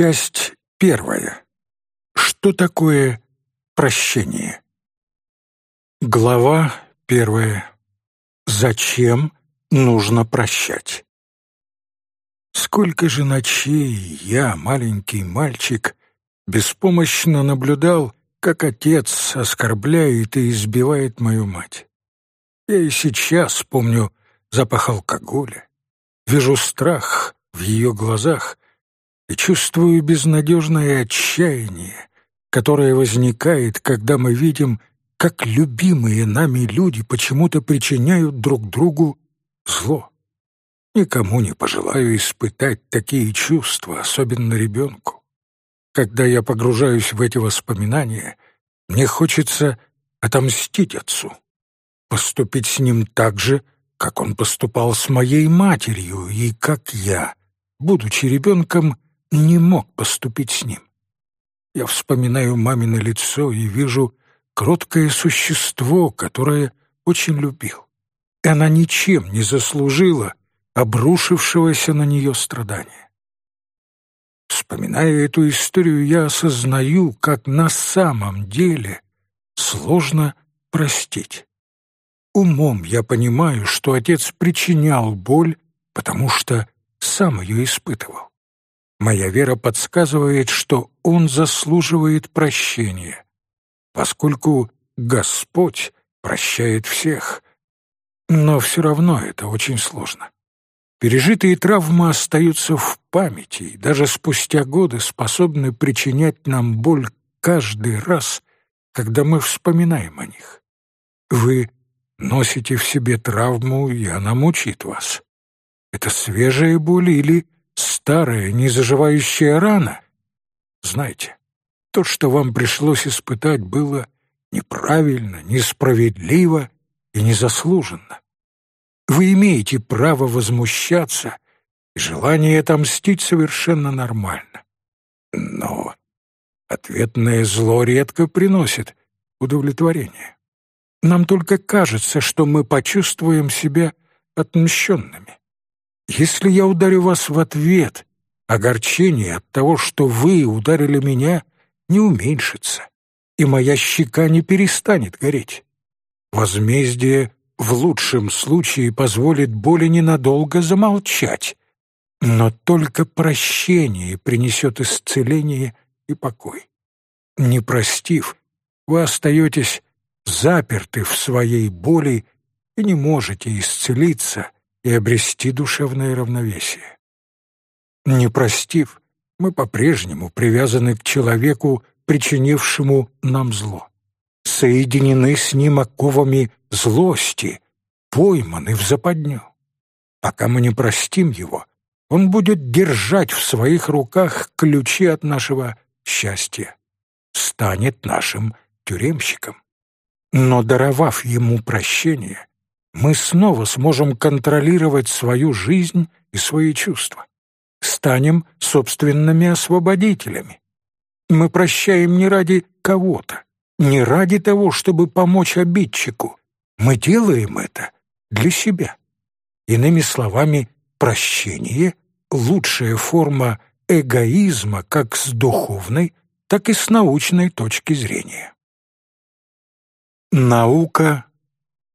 Часть первая. Что такое прощение? Глава первая. Зачем нужно прощать? Сколько же ночей я, маленький мальчик, беспомощно наблюдал, как отец оскорбляет и избивает мою мать. Я и сейчас помню запах алкоголя, вижу страх в ее глазах и чувствую безнадежное отчаяние, которое возникает, когда мы видим, как любимые нами люди почему-то причиняют друг другу зло. Никому не пожелаю испытать такие чувства, особенно ребенку. Когда я погружаюсь в эти воспоминания, мне хочется отомстить отцу, поступить с ним так же, как он поступал с моей матерью и как я, будучи ребенком, не мог поступить с ним. Я вспоминаю мамино лицо и вижу кроткое существо, которое очень любил. И она ничем не заслужила обрушившегося на нее страдания. Вспоминая эту историю, я осознаю, как на самом деле сложно простить. Умом я понимаю, что отец причинял боль, потому что сам ее испытывал. Моя вера подсказывает, что он заслуживает прощения, поскольку Господь прощает всех. Но все равно это очень сложно. Пережитые травмы остаются в памяти и даже спустя годы способны причинять нам боль каждый раз, когда мы вспоминаем о них. Вы носите в себе травму, и она мучит вас. Это свежая боль или старая, незаживающая рана. Знаете, то, что вам пришлось испытать, было неправильно, несправедливо и незаслуженно. Вы имеете право возмущаться, и желание отомстить совершенно нормально. Но ответное зло редко приносит удовлетворение. Нам только кажется, что мы почувствуем себя отмщенными. Если я ударю вас в ответ, огорчение от того, что вы ударили меня, не уменьшится, и моя щека не перестанет гореть. Возмездие в лучшем случае позволит боли ненадолго замолчать, но только прощение принесет исцеление и покой. Не простив, вы остаетесь заперты в своей боли и не можете исцелиться — и обрести душевное равновесие. Не простив, мы по-прежнему привязаны к человеку, причинившему нам зло. Соединены с ним оковами злости, пойманы в западню. Пока мы не простим его, он будет держать в своих руках ключи от нашего счастья, станет нашим тюремщиком. Но даровав ему прощение, мы снова сможем контролировать свою жизнь и свои чувства. Станем собственными освободителями. Мы прощаем не ради кого-то, не ради того, чтобы помочь обидчику. Мы делаем это для себя. Иными словами, прощение — лучшая форма эгоизма как с духовной, так и с научной точки зрения. Наука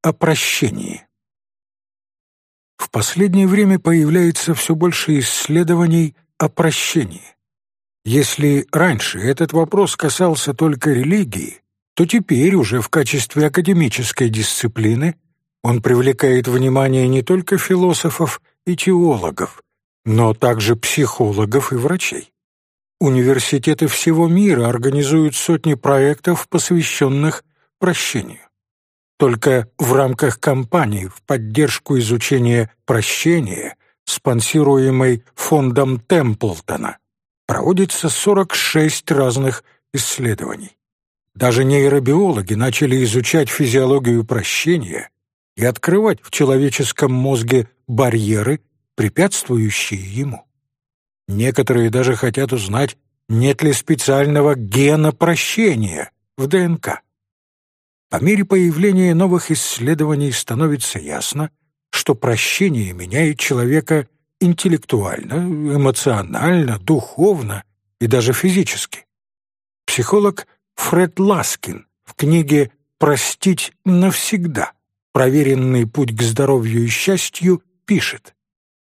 о прощении. В последнее время появляется все больше исследований о прощении. Если раньше этот вопрос касался только религии, то теперь уже в качестве академической дисциплины он привлекает внимание не только философов и теологов, но также психологов и врачей. Университеты всего мира организуют сотни проектов, посвященных прощению. Только в рамках кампании в поддержку изучения прощения, спонсируемой фондом Темплтона, проводится 46 разных исследований. Даже нейробиологи начали изучать физиологию прощения и открывать в человеческом мозге барьеры, препятствующие ему. Некоторые даже хотят узнать, нет ли специального гена прощения в ДНК. По мере появления новых исследований становится ясно, что прощение меняет человека интеллектуально, эмоционально, духовно и даже физически. Психолог Фред Ласкин в книге «Простить навсегда. Проверенный путь к здоровью и счастью» пишет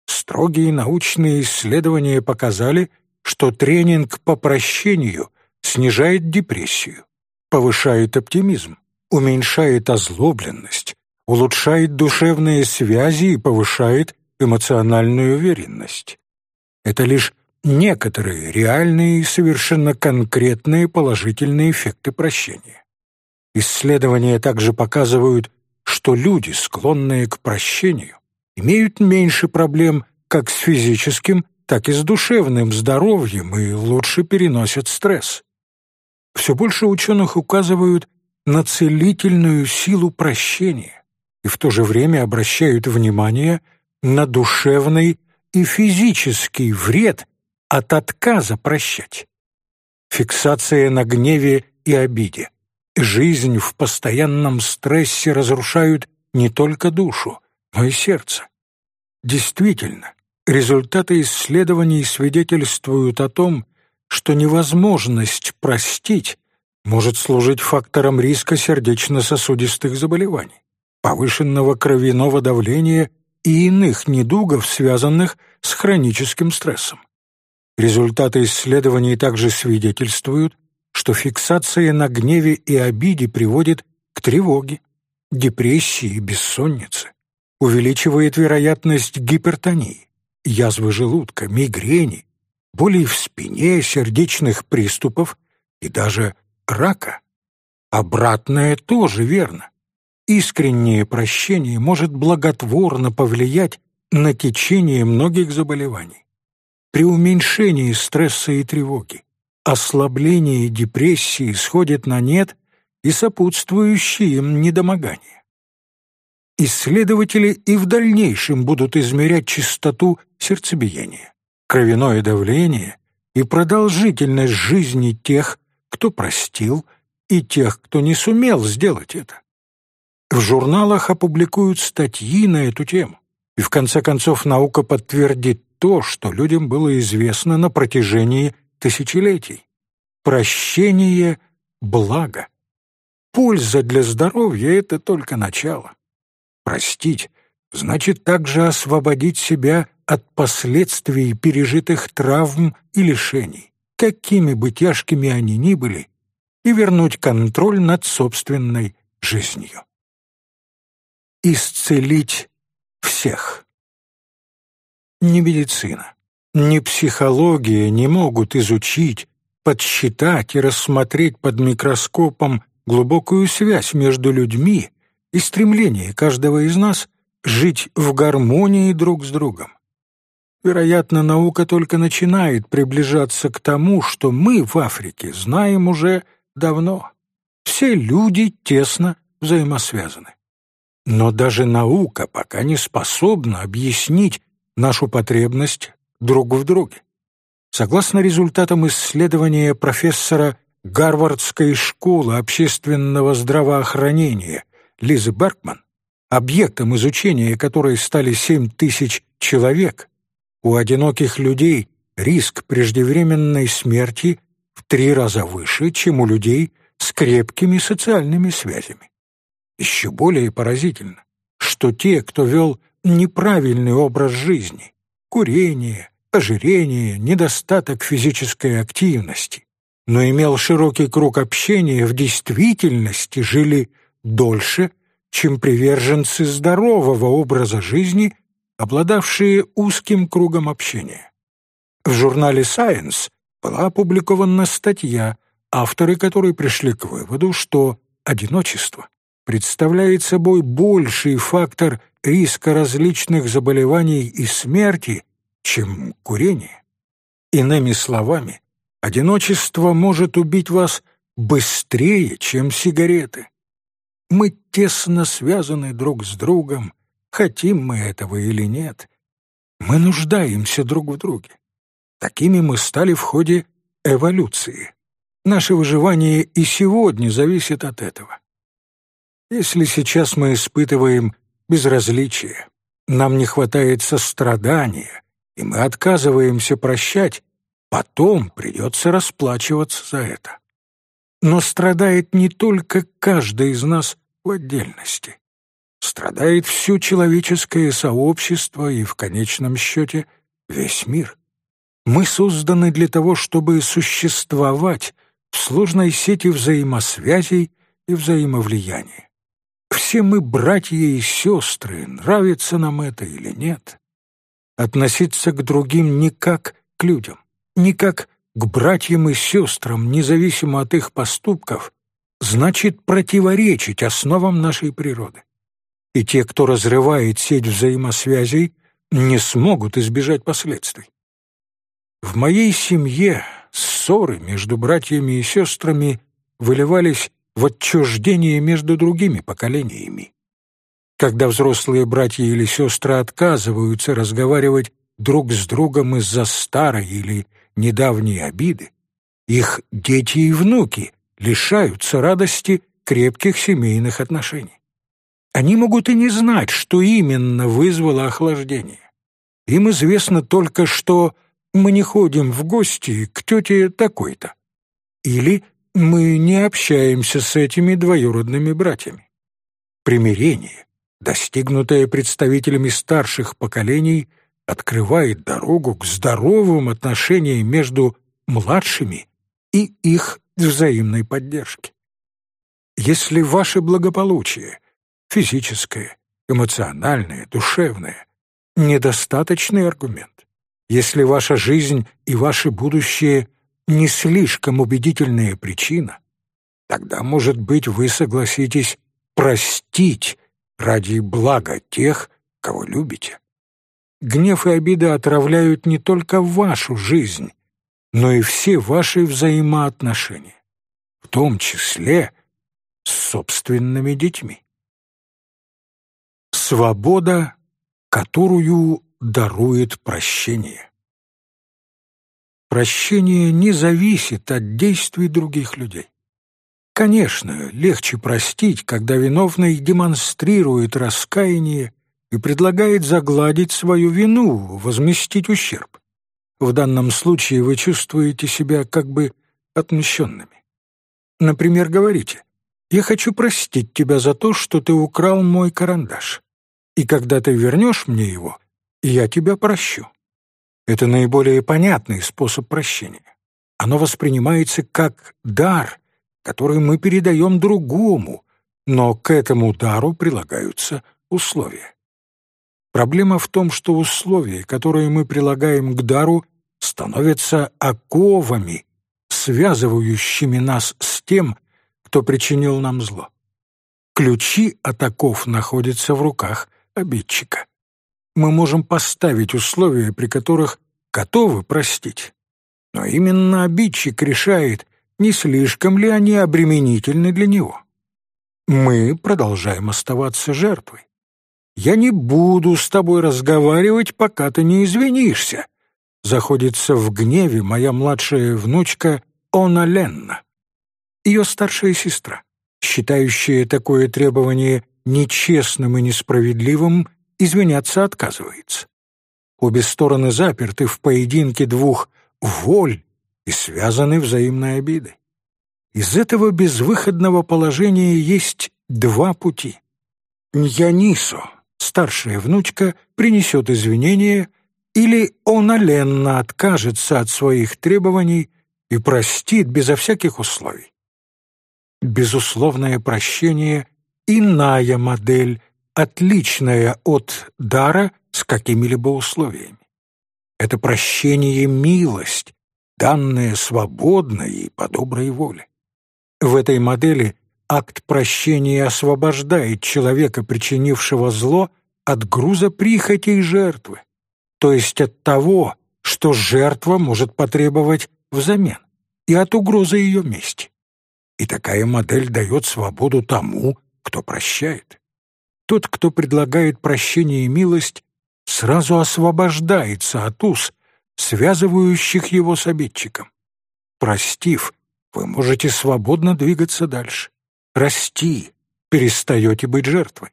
«Строгие научные исследования показали, что тренинг по прощению снижает депрессию, повышает оптимизм, уменьшает озлобленность, улучшает душевные связи и повышает эмоциональную уверенность. Это лишь некоторые реальные и совершенно конкретные положительные эффекты прощения. Исследования также показывают, что люди, склонные к прощению, имеют меньше проблем как с физическим, так и с душевным здоровьем и лучше переносят стресс. Все больше ученых указывают на целительную силу прощения и в то же время обращают внимание на душевный и физический вред от отказа прощать. Фиксация на гневе и обиде, жизнь в постоянном стрессе разрушают не только душу, но и сердце. Действительно, результаты исследований свидетельствуют о том, что невозможность простить может служить фактором риска сердечно-сосудистых заболеваний, повышенного кровяного давления и иных недугов, связанных с хроническим стрессом. Результаты исследований также свидетельствуют, что фиксация на гневе и обиде приводит к тревоге, депрессии и бессоннице, увеличивает вероятность гипертонии, язвы желудка, мигрени, болей в спине, сердечных приступов и даже рака. Обратное тоже верно. Искреннее прощение может благотворно повлиять на течение многих заболеваний. При уменьшении стресса и тревоги, ослаблении депрессии сходит на нет и сопутствующие им недомогания. Исследователи и в дальнейшем будут измерять частоту сердцебиения, кровяное давление и продолжительность жизни тех, кто простил, и тех, кто не сумел сделать это. В журналах опубликуют статьи на эту тему, и в конце концов наука подтвердит то, что людям было известно на протяжении тысячелетий. Прощение — благо. Польза для здоровья — это только начало. Простить — значит также освободить себя от последствий пережитых травм и лишений какими бы тяжкими они ни были, и вернуть контроль над собственной жизнью. Исцелить всех. Ни медицина, ни психология не могут изучить, подсчитать и рассмотреть под микроскопом глубокую связь между людьми и стремление каждого из нас жить в гармонии друг с другом. Вероятно, наука только начинает приближаться к тому, что мы в Африке знаем уже давно. Все люди тесно взаимосвязаны. Но даже наука пока не способна объяснить нашу потребность друг в друге. Согласно результатам исследования профессора Гарвардской школы общественного здравоохранения Лизы Беркман, объектом изучения которой стали 7 тысяч человек, у одиноких людей риск преждевременной смерти в три раза выше, чем у людей с крепкими социальными связями. Еще более поразительно, что те, кто вел неправильный образ жизни, курение, ожирение, недостаток физической активности, но имел широкий круг общения, в действительности жили дольше, чем приверженцы здорового образа жизни обладавшие узким кругом общения. В журнале Science была опубликована статья, авторы которой пришли к выводу, что одиночество представляет собой больший фактор риска различных заболеваний и смерти, чем курение. Иными словами, одиночество может убить вас быстрее, чем сигареты. Мы тесно связаны друг с другом, хотим мы этого или нет. Мы нуждаемся друг в друге. Такими мы стали в ходе эволюции. Наше выживание и сегодня зависит от этого. Если сейчас мы испытываем безразличие, нам не хватает сострадания, и мы отказываемся прощать, потом придется расплачиваться за это. Но страдает не только каждый из нас в отдельности. Страдает все человеческое сообщество и, в конечном счете, весь мир. Мы созданы для того, чтобы существовать в сложной сети взаимосвязей и взаимовлияния. Все мы братья и сестры, нравится нам это или нет. Относиться к другим не как к людям, не как к братьям и сестрам, независимо от их поступков, значит противоречить основам нашей природы. И те, кто разрывает сеть взаимосвязей, не смогут избежать последствий. В моей семье ссоры между братьями и сестрами выливались в отчуждение между другими поколениями. Когда взрослые братья или сестры отказываются разговаривать друг с другом из-за старой или недавней обиды, их дети и внуки лишаются радости крепких семейных отношений. Они могут и не знать, что именно вызвало охлаждение. Им известно только, что мы не ходим в гости к тете такой-то. Или мы не общаемся с этими двоюродными братьями. Примирение, достигнутое представителями старших поколений, открывает дорогу к здоровым отношениям между младшими и их взаимной поддержке. Если ваше благополучие, физическое, эмоциональное, душевное, недостаточный аргумент, если ваша жизнь и ваше будущее не слишком убедительная причина, тогда, может быть, вы согласитесь простить ради блага тех, кого любите. Гнев и обида отравляют не только вашу жизнь, но и все ваши взаимоотношения, в том числе с собственными детьми. Свобода, которую дарует прощение. Прощение не зависит от действий других людей. Конечно, легче простить, когда виновный демонстрирует раскаяние и предлагает загладить свою вину, возместить ущерб. В данном случае вы чувствуете себя как бы отмщенными. Например, говорите, «Я хочу простить тебя за то, что ты украл мой карандаш, и когда ты вернешь мне его, я тебя прощу». Это наиболее понятный способ прощения. Оно воспринимается как дар, который мы передаем другому, но к этому дару прилагаются условия. Проблема в том, что условия, которые мы прилагаем к дару, становятся оковами, связывающими нас с тем, кто причинил нам зло. Ключи от оков находятся в руках обидчика. Мы можем поставить условия, при которых готовы простить. Но именно обидчик решает, не слишком ли они обременительны для него. Мы продолжаем оставаться жертвой. «Я не буду с тобой разговаривать, пока ты не извинишься», заходится в гневе моя младшая внучка Она Ленна. Ее старшая сестра, считающая такое требование нечестным и несправедливым, извиняться отказывается. Обе стороны заперты в поединке двух воль и связаны взаимной обидой. Из этого безвыходного положения есть два пути. Ньянисо старшая внучка принесет извинения или он оленно откажется от своих требований и простит безо всяких условий. Безусловное прощение — иная модель, отличная от дара с какими-либо условиями. Это прощение — милость, данная свободно и по доброй воле. В этой модели акт прощения освобождает человека, причинившего зло, от груза прихотей жертвы, то есть от того, что жертва может потребовать взамен, и от угрозы ее мести. И такая модель дает свободу тому, кто прощает. Тот, кто предлагает прощение и милость, сразу освобождается от уз, связывающих его с обидчиком. Простив, вы можете свободно двигаться дальше. Расти, перестаете быть жертвой.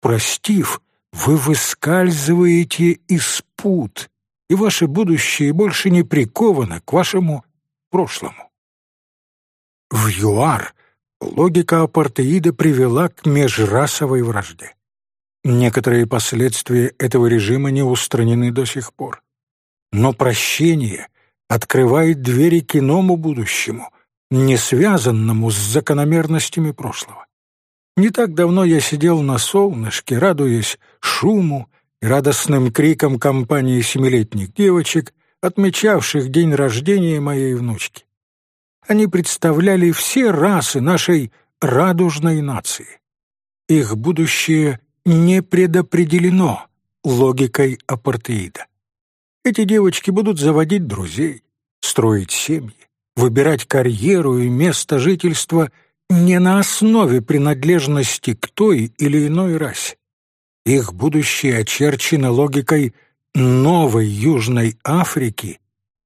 Простив, вы выскальзываете из пут и ваше будущее больше не приковано к вашему прошлому. В ЮАР логика апартеида привела к межрасовой вражде. Некоторые последствия этого режима не устранены до сих пор. Но прощение открывает двери к иному будущему, не связанному с закономерностями прошлого. Не так давно я сидел на солнышке, радуясь шуму и радостным крикам компании семилетних девочек, отмечавших день рождения моей внучки. Они представляли все расы нашей радужной нации. Их будущее не предопределено логикой апартеида. Эти девочки будут заводить друзей, строить семьи, выбирать карьеру и место жительства не на основе принадлежности к той или иной расе. Их будущее очерчено логикой новой Южной Африки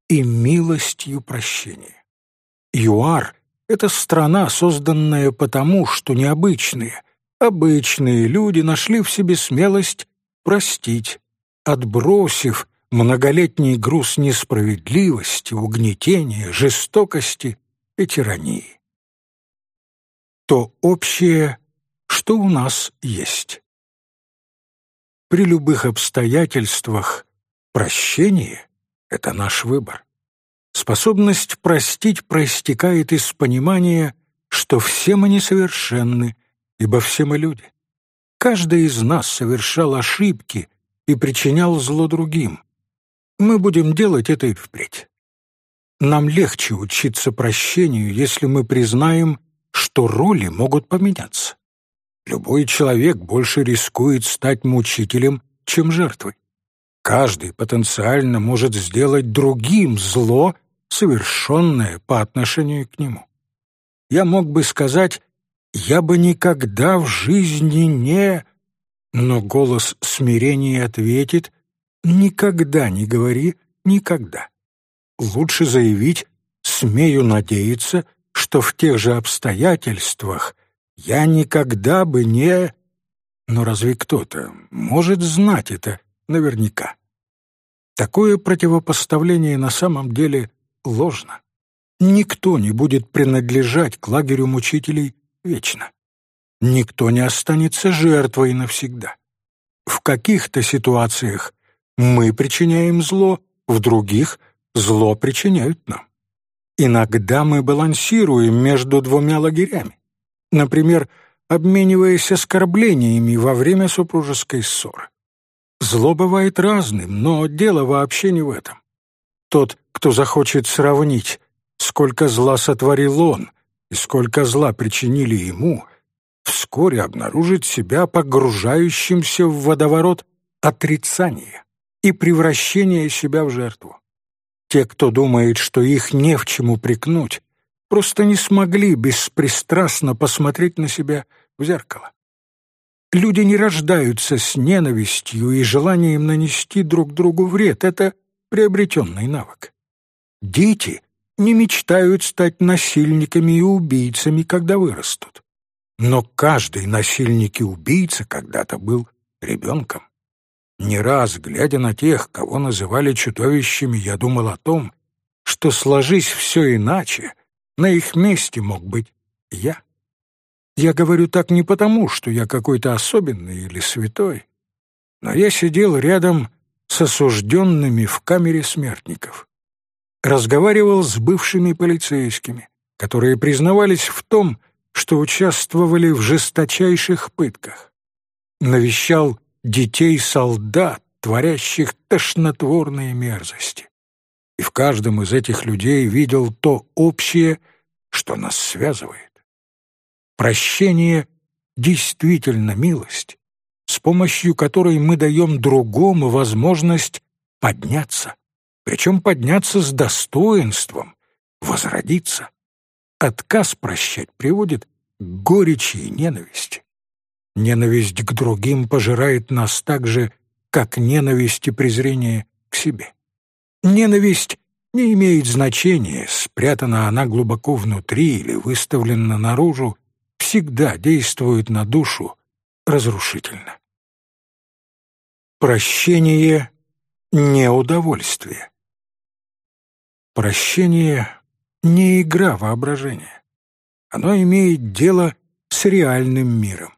и милостью прощения. ЮАР — это страна, созданная потому, что необычные, обычные люди нашли в себе смелость простить, отбросив многолетний груз несправедливости, угнетения, жестокости и тирании то общее, что у нас есть. При любых обстоятельствах прощение — это наш выбор. Способность простить проистекает из понимания, что все мы несовершенны, ибо все мы люди. Каждый из нас совершал ошибки и причинял зло другим. Мы будем делать это и впредь. Нам легче учиться прощению, если мы признаем, что роли могут поменяться. Любой человек больше рискует стать мучителем, чем жертвой. Каждый потенциально может сделать другим зло, совершенное по отношению к нему. Я мог бы сказать «я бы никогда в жизни не...» Но голос смирения ответит «никогда не говори никогда». Лучше заявить «смею надеяться, что в тех же обстоятельствах я никогда бы не... Но разве кто-то может знать это наверняка? Такое противопоставление на самом деле ложно. Никто не будет принадлежать к лагерю мучителей вечно. Никто не останется жертвой навсегда. В каких-то ситуациях мы причиняем зло, в других зло причиняют нам. Иногда мы балансируем между двумя лагерями, например, обмениваясь оскорблениями во время супружеской ссоры. Зло бывает разным, но дело вообще не в этом. Тот, кто захочет сравнить, сколько зла сотворил он и сколько зла причинили ему, вскоре обнаружит себя погружающимся в водоворот отрицания и превращения себя в жертву. Те, кто думает, что их не в чем упрекнуть, просто не смогли беспристрастно посмотреть на себя в зеркало. Люди не рождаются с ненавистью и желанием нанести друг другу вред. Это приобретенный навык. Дети не мечтают стать насильниками и убийцами, когда вырастут. Но каждый насильник и убийца когда-то был ребенком. Не раз, глядя на тех, кого называли чудовищами, я думал о том, что, сложись все иначе, на их месте мог быть я. Я говорю так не потому, что я какой-то особенный или святой, но я сидел рядом с осужденными в камере смертников. Разговаривал с бывшими полицейскими, которые признавались в том, что участвовали в жесточайших пытках. Навещал детей-солдат, творящих тошнотворные мерзости. И в каждом из этих людей видел то общее, что нас связывает. Прощение действительно милость, с помощью которой мы даем другому возможность подняться, причем подняться с достоинством, возродиться. Отказ прощать приводит к горечи и ненависти. Ненависть к другим пожирает нас так же, как ненависть и презрение к себе. Ненависть не имеет значения, спрятана она глубоко внутри или выставлена наружу, всегда действует на душу разрушительно. Прощение не удовольствие. Прощение — не игра воображения. Оно имеет дело с реальным миром.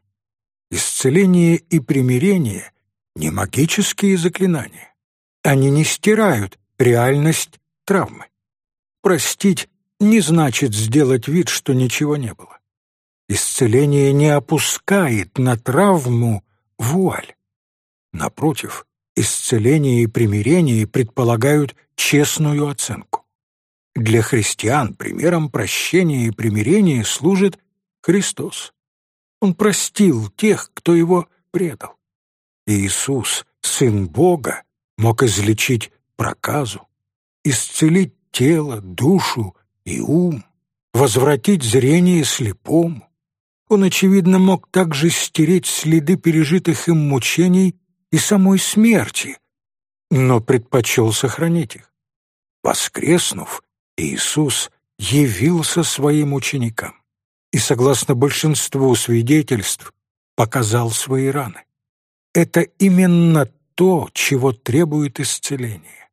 Исцеление и примирение — не магические заклинания. Они не стирают реальность травмы. Простить не значит сделать вид, что ничего не было. Исцеление не опускает на травму вуаль. Напротив, исцеление и примирение предполагают честную оценку. Для христиан примером прощения и примирения служит Христос. Он простил тех, кто его предал. Иисус, Сын Бога, мог излечить проказу, исцелить тело, душу и ум, возвратить зрение слепому. Он, очевидно, мог также стереть следы пережитых им мучений и самой смерти, но предпочел сохранить их. Воскреснув, Иисус явился своим ученикам и, согласно большинству свидетельств, показал свои раны. Это именно то, чего требует исцеление.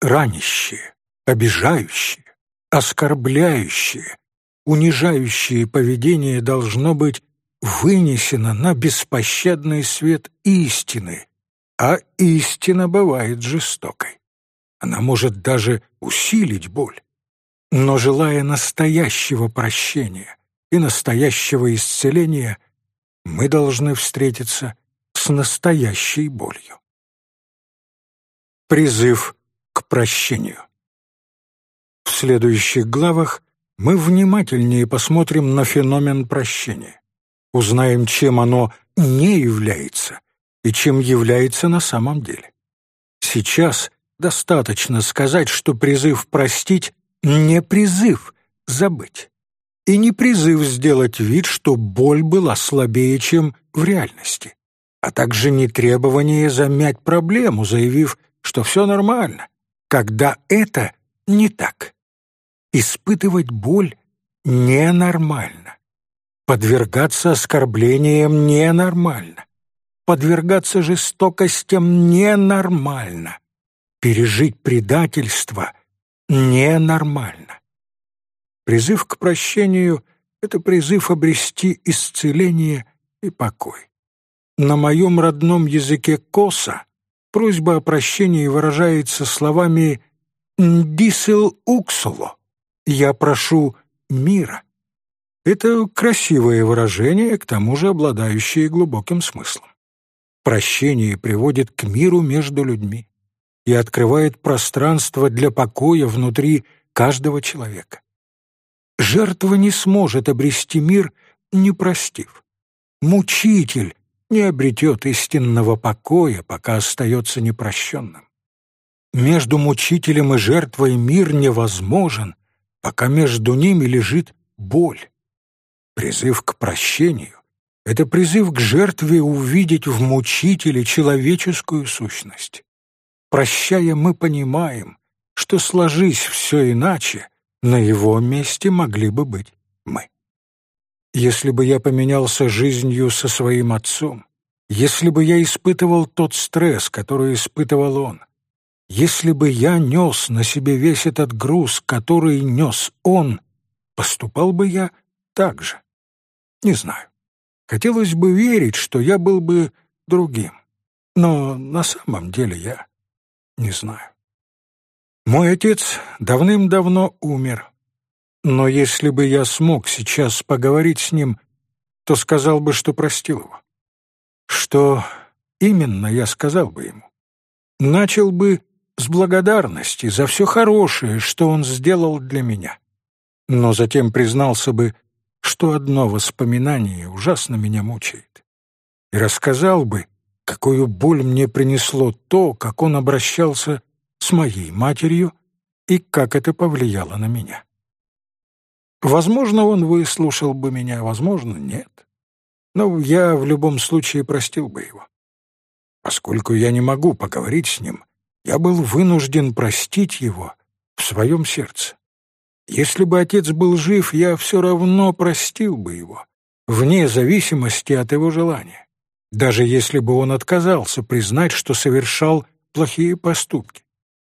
Ранящее, обижающее, оскорбляющее, унижающее поведение должно быть вынесено на беспощадный свет истины, а истина бывает жестокой. Она может даже усилить боль. Но желая настоящего прощения и настоящего исцеления, мы должны встретиться с настоящей болью. Призыв к прощению. В следующих главах мы внимательнее посмотрим на феномен прощения, узнаем, чем оно не является и чем является на самом деле. Сейчас достаточно сказать, что призыв простить не призыв забыть и не призыв сделать вид, что боль была слабее, чем в реальности, а также не требование замять проблему, заявив, что все нормально, когда это не так. Испытывать боль ненормально. Подвергаться оскорблениям ненормально. Подвергаться жестокостям ненормально. Пережить предательство ненормально. Призыв к прощению — это призыв обрести исцеление и покой. На моем родном языке коса просьба о прощении выражается словами «дисел уксуло» «Я прошу мира». Это красивое выражение, к тому же обладающее глубоким смыслом. Прощение приводит к миру между людьми и открывает пространство для покоя внутри каждого человека. Жертва не сможет обрести мир, не простив. Мучитель не обретет истинного покоя, пока остается непрощенным. Между мучителем и жертвой мир невозможен, пока между ними лежит боль. Призыв к прощению — это призыв к жертве увидеть в мучителе человеческую сущность. Прощая, мы понимаем, что, сложись все иначе, на его месте могли бы быть мы. Если бы я поменялся жизнью со своим отцом, если бы я испытывал тот стресс, который испытывал он, если бы я нес на себе весь этот груз, который нес он, поступал бы я так же? Не знаю. Хотелось бы верить, что я был бы другим. Но на самом деле я не знаю. Мой отец давным-давно умер. Но если бы я смог сейчас поговорить с ним, то сказал бы, что простил его. Что именно я сказал бы ему? Начал бы с благодарности за все хорошее, что он сделал для меня. Но затем признался бы, что одно воспоминание ужасно меня мучает. И рассказал бы, какую боль мне принесло то, как он обращался с моей матерью и как это повлияло на меня. Возможно, он выслушал бы меня, возможно, нет. Но я в любом случае простил бы его. Поскольку я не могу поговорить с ним, я был вынужден простить его в своем сердце. Если бы отец был жив, я все равно простил бы его, вне зависимости от его желания, даже если бы он отказался признать, что совершал плохие поступки,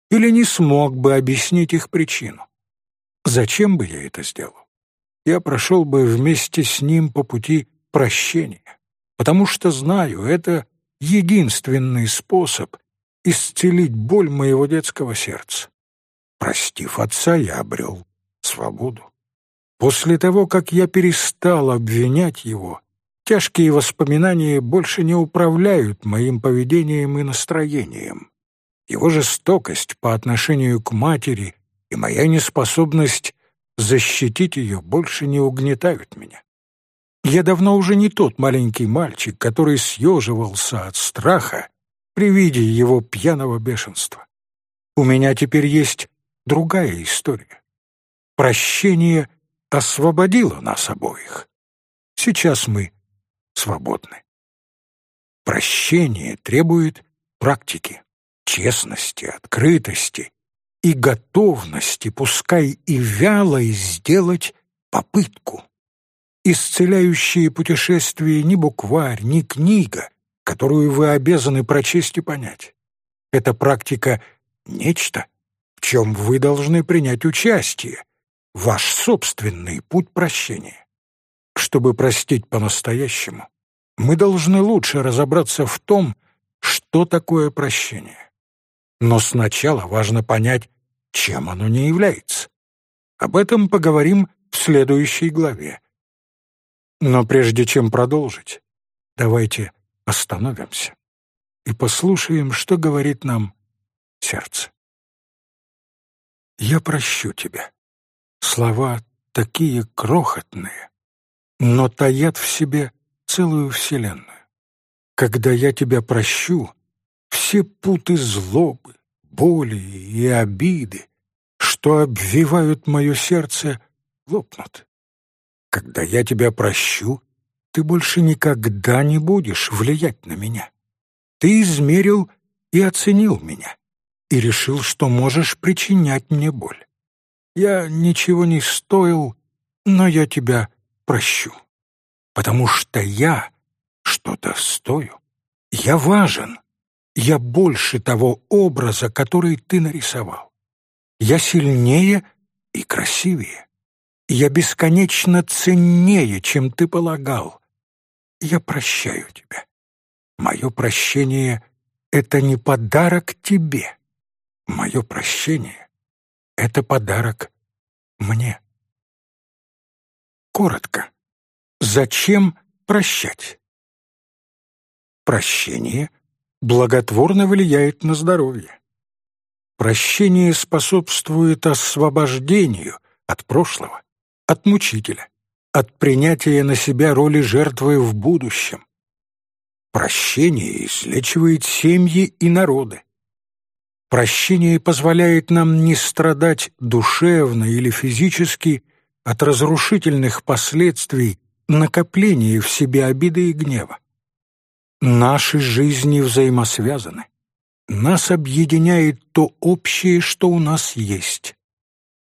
или не смог бы объяснить их причину. Зачем бы я это сделал? Я прошел бы вместе с ним по пути прощения, потому что знаю, это единственный способ исцелить боль моего детского сердца. Простив отца, я обрел свободу. После того, как я перестал обвинять его, тяжкие воспоминания больше не управляют моим поведением и настроением. Его жестокость по отношению к матери и моя неспособность защитить ее больше не угнетают меня. Я давно уже не тот маленький мальчик, который съеживался от страха при виде его пьяного бешенства. У меня теперь есть другая история. Прощение освободило нас обоих. Сейчас мы свободны. Прощение требует практики, честности, открытости и готовности, пускай и вялой, сделать попытку. Исцеляющие путешествия ни букварь, ни книга, которую вы обязаны прочесть и понять. Эта практика — нечто, в чем вы должны принять участие, ваш собственный путь прощения. Чтобы простить по-настоящему, мы должны лучше разобраться в том, что такое прощение. Но сначала важно понять, чем оно не является. Об этом поговорим в следующей главе. Но прежде чем продолжить, давайте остановимся и послушаем, что говорит нам сердце. «Я прощу тебя». Слова такие крохотные, но таят в себе целую вселенную. Когда я тебя прощу, все путы злобы, боли и обиды, что обвивают мое сердце, лопнут. Когда я тебя прощу, ты больше никогда не будешь влиять на меня. Ты измерил и оценил меня и решил, что можешь причинять мне боль. Я ничего не стоил, но я тебя прощу, потому что я что-то стою. Я важен. Я больше того образа, который ты нарисовал. Я сильнее и красивее. Я бесконечно ценнее, чем ты полагал. Я прощаю тебя. Мое прощение — это не подарок тебе. Мое прощение — это подарок мне. Коротко. Зачем прощать? Прощение благотворно влияет на здоровье. Прощение способствует освобождению от прошлого, от мучителя, от принятия на себя роли жертвы в будущем. Прощение излечивает семьи и народы. Прощение позволяет нам не страдать душевно или физически от разрушительных последствий накопления в себе обиды и гнева. Наши жизни взаимосвязаны. Нас объединяет то общее, что у нас есть.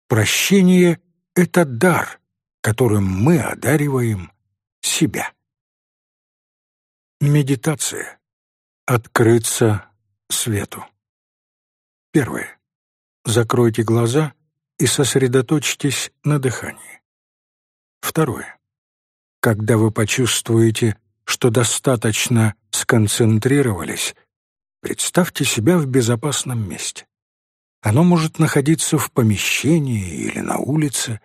Прощение — это дар, которым мы одариваем себя. Медитация. Открыться свету. Первое. Закройте глаза и сосредоточьтесь на дыхании. Второе. Когда вы почувствуете, что достаточно сконцентрировались, представьте себя в безопасном месте. Оно может находиться в помещении или на улице.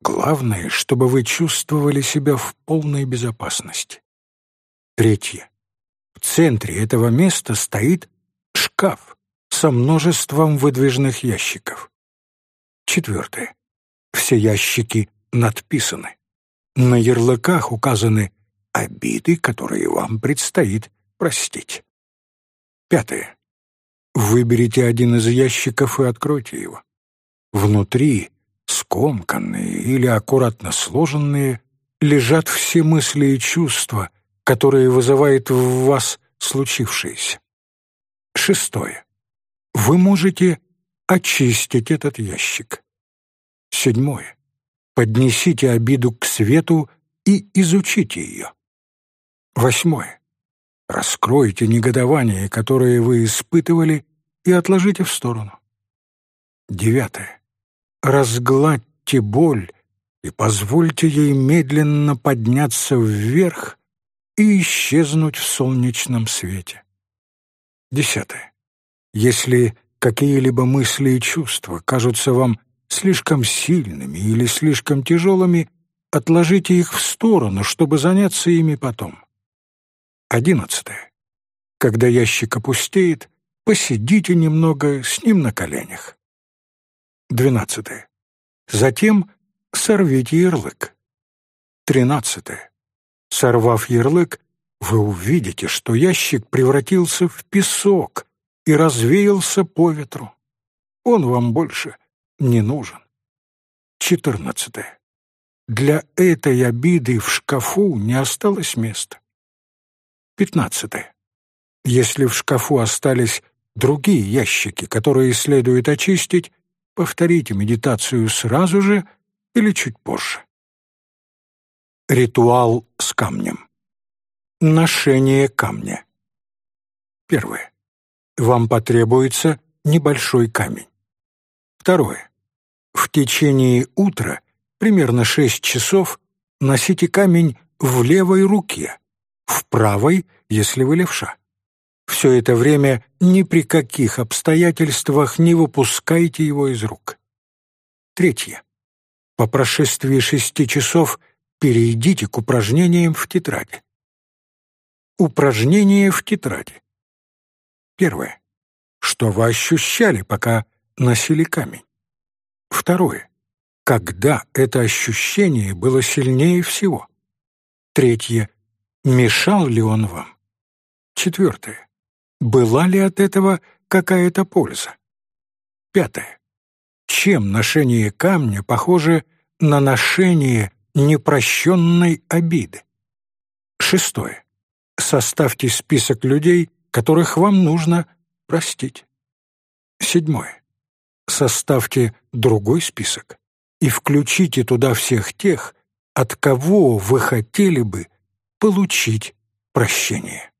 Главное, чтобы вы чувствовали себя в полной безопасности. Третье. В центре этого места стоит шкаф со множеством выдвижных ящиков. Четвертое. Все ящики надписаны. На ярлыках указаны обиды, которые вам предстоит простить. Пятое. Выберите один из ящиков и откройте его. Внутри, скомканные или аккуратно сложенные, лежат все мысли и чувства, которые вызывает в вас случившееся. Шестое. Вы можете очистить этот ящик. Седьмое. Поднесите обиду к свету и изучите ее. Восьмое. Раскройте негодование, которое вы испытывали, и отложите в сторону. Девятое. Разгладьте боль и позвольте ей медленно подняться вверх и исчезнуть в солнечном свете. Десятое. Если какие-либо мысли и чувства кажутся вам слишком сильными или слишком тяжелыми, отложите их в сторону, чтобы заняться ими потом. Одиннадцатое. Когда ящик опустеет, посидите немного с ним на коленях. Двенадцатое. Затем сорвите ярлык. Тринадцатое. Сорвав ярлык, вы увидите, что ящик превратился в песок и развеялся по ветру. Он вам больше не нужен. Четырнадцатое. Для этой обиды в шкафу не осталось места. Пятнадцатое. Если в шкафу остались другие ящики, которые следует очистить, повторите медитацию сразу же или чуть позже. Ритуал с камнем. Ношение камня. Первое. Вам потребуется небольшой камень. Второе. В течение утра, примерно 6 часов, носите камень в левой руке, в правой, если вы левша. Все это время ни при каких обстоятельствах не выпускайте его из рук. Третье. По прошествии шести часов перейдите к упражнениям в тетради. Упражнения в тетради. Первое. Что вы ощущали, пока носили камень? Второе. Когда это ощущение было сильнее всего? Третье. Мешал ли он вам? Четвертое. Была ли от этого какая-то польза? Пятое. Чем ношение камня похоже на ношение непрощенной обиды? Шестое. Составьте список людей, которых вам нужно простить. Седьмое составьте другой список и включите туда всех тех, от кого вы хотели бы получить прощение.